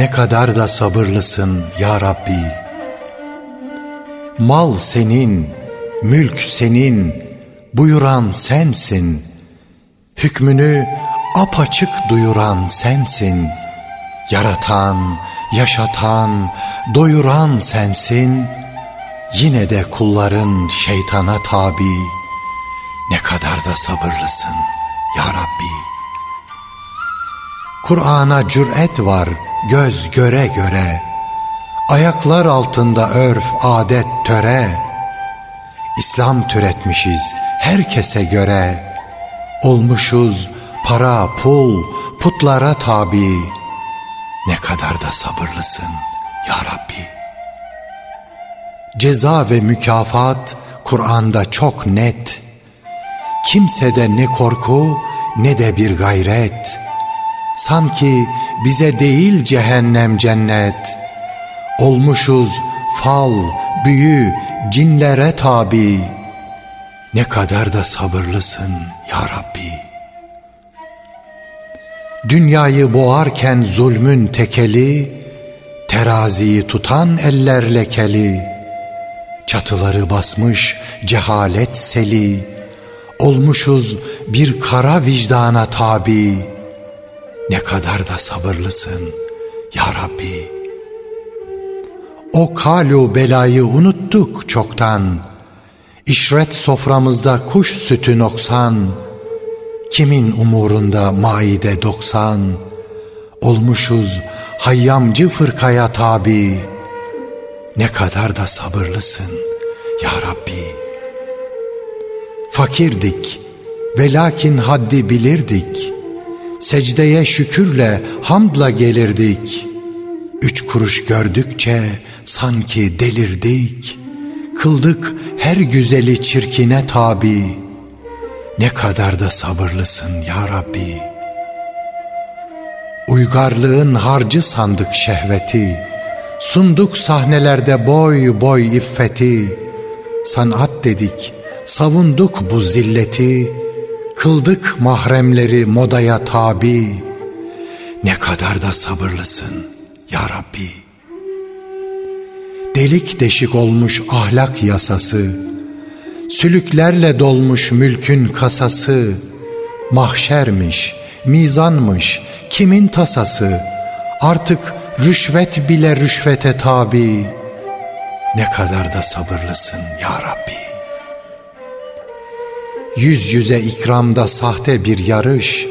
Ne kadar da sabırlısın ya Rabbi. Mal senin, mülk senin, buyuran sensin. Hükmünü apaçık duyuran sensin. Yaratan, yaşatan, doyuran sensin. Yine de kulların şeytana tabi. Ne kadar da sabırlısın ya Rabbi. Kur'an'a cüret var göz göre göre. Ayaklar altında örf, adet, töre. İslam türetmişiz herkese göre. Olmuşuz para, pul, putlara tabi. Ne kadar da sabırlısın ya Rabbi. Ceza ve mükafat Kur'an'da çok net. Kimsede ne korku ne de bir gayret. Sanki bize değil cehennem cennet. Olmuşuz fal, büyü, cinlere tabi. Ne kadar da sabırlısın ya Rabbi. Dünyayı boğarken zulmün tekeli, teraziyi tutan eller lekeli, çatıları basmış cehalet seli, olmuşuz bir kara vicdana tabi. Ne kadar da sabırlısın ya Rabbi. O kalu belayı unuttuk çoktan. İşret soframızda kuş sütü noksan. Kimin umurunda maide doksan. Olmuşuz hayyamcı fırkaya tabi. Ne kadar da sabırlısın ya Rabbi. Fakirdik ve lakin haddi bilirdik. Secdeye şükürle hamdla gelirdik. Üç kuruş gördükçe sanki delirdik. Kıldık her güzeli çirkine tabi. Ne kadar da sabırlısın ya Rabbi. Uygarlığın harcı sandık şehveti. Sunduk sahnelerde boy boy iffeti. Sanat dedik, savunduk bu zilleti. Kıldık mahremleri modaya tabi. Ne kadar da sabırlısın ya Rabbi. Delik deşik olmuş ahlak yasası, Sülüklerle dolmuş mülkün kasası, Mahşermiş, mizanmış, kimin tasası, Artık rüşvet bile rüşvete tabi. Ne kadar da sabırlısın ya Rabbi. Yüz yüze ikramda sahte bir yarış,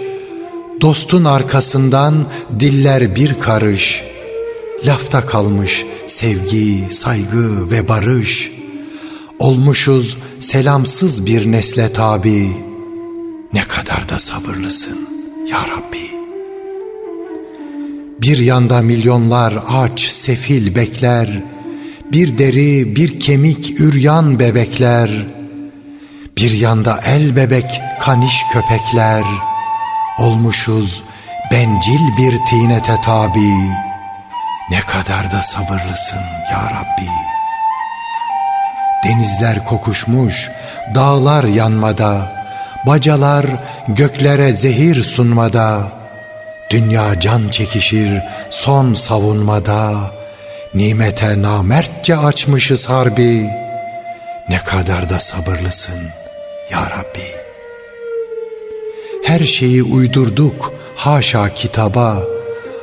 Dostun arkasından diller bir karış, Lafta kalmış sevgi, saygı ve barış, Olmuşuz selamsız bir nesle tabi, Ne kadar da sabırlısın ya Rabbi. Bir yanda milyonlar aç, sefil bekler, Bir deri, bir kemik, üryan bebekler, bir yanda el bebek kaniş köpekler. Olmuşuz bencil bir tinete tabi. Ne kadar da sabırlısın ya Rabbi. Denizler kokuşmuş, dağlar yanmada. Bacalar göklere zehir sunmada. Dünya can çekişir son savunmada. Nimete namertçe açmışız harbi. Ne kadar da sabırlısın ya Rabbi. Her şeyi uydurduk haşa kitaba,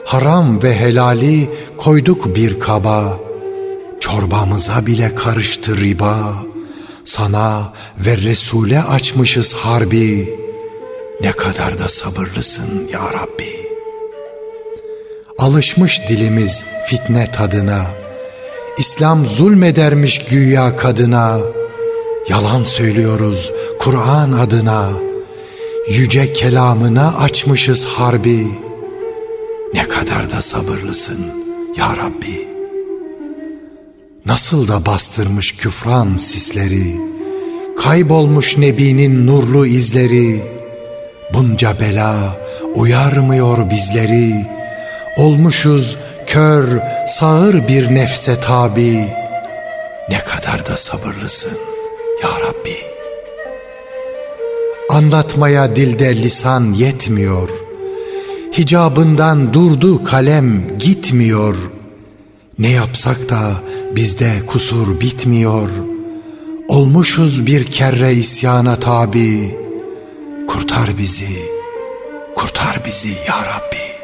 haram ve helali koyduk bir kaba, çorbamıza bile karıştı riba, sana ve Resul'e açmışız harbi, ne kadar da sabırlısın ya Rabbi. Alışmış dilimiz fitne tadına, İslam zulmedermiş güya kadına, Yalan söylüyoruz Kur'an adına, yüce kelamına açmışız harbi. Ne kadar da sabırlısın ya Rabbi. Nasıl da bastırmış küfran sisleri, kaybolmuş Nebi'nin nurlu izleri, bunca bela uyarmıyor bizleri, olmuşuz kör, sağır bir nefse tabi, ne kadar da sabırlısın ya Rabbi. Anlatmaya dilde lisan yetmiyor. Hicabından durdu kalem gitmiyor. Ne yapsak da bizde kusur bitmiyor. Olmuşuz bir kerre isyana tabi. Kurtar bizi, kurtar bizi ya Rabbi.